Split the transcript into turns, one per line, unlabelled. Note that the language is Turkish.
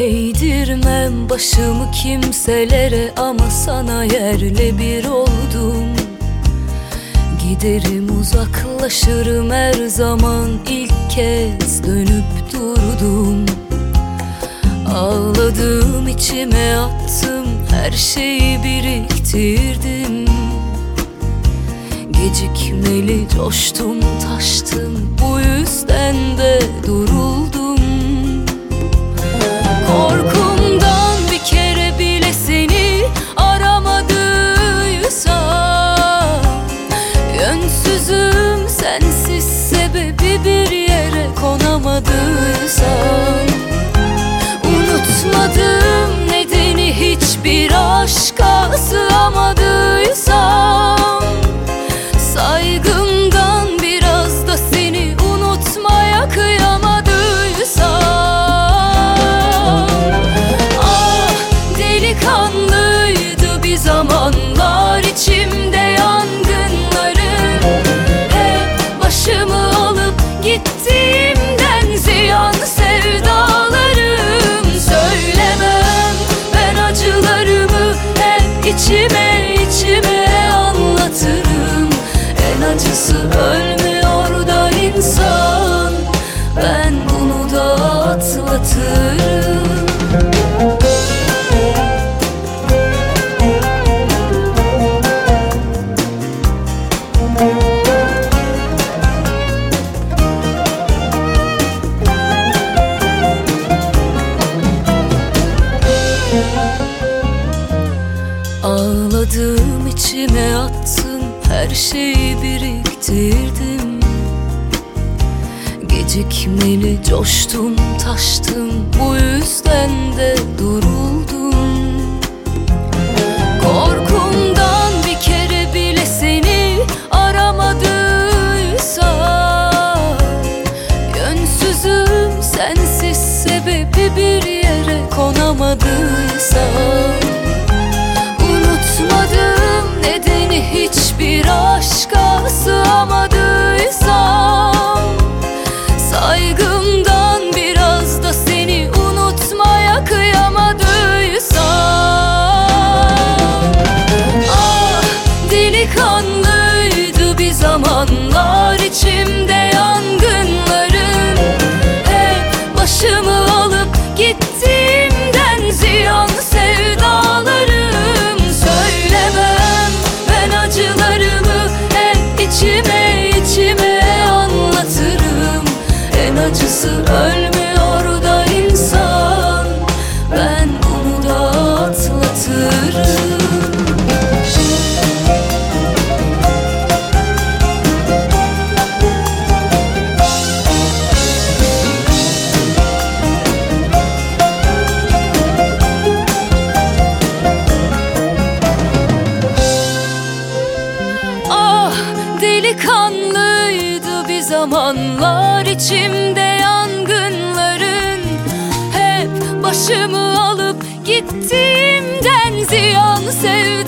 Eğdirmem başımı kimselere ama sana yerle bir oldum. Giderim uzaklaşırım her zaman ilk kez dönüp durdum. Ağladım içime attım her şeyi biriktirdim. Gecikmeli coştum taştım bu Ağladım içime attım her şeyi biriktirdim. Gecikmeli coştum taştım bu yüzden de duruldum. Korkumdan bir kere bile seni aramadıysam Yönsüzüm sensiz sebebi bir yere konamadıysam zamanlar içimde yangınların Hep başımı alıp gittiğimden ziyan sevda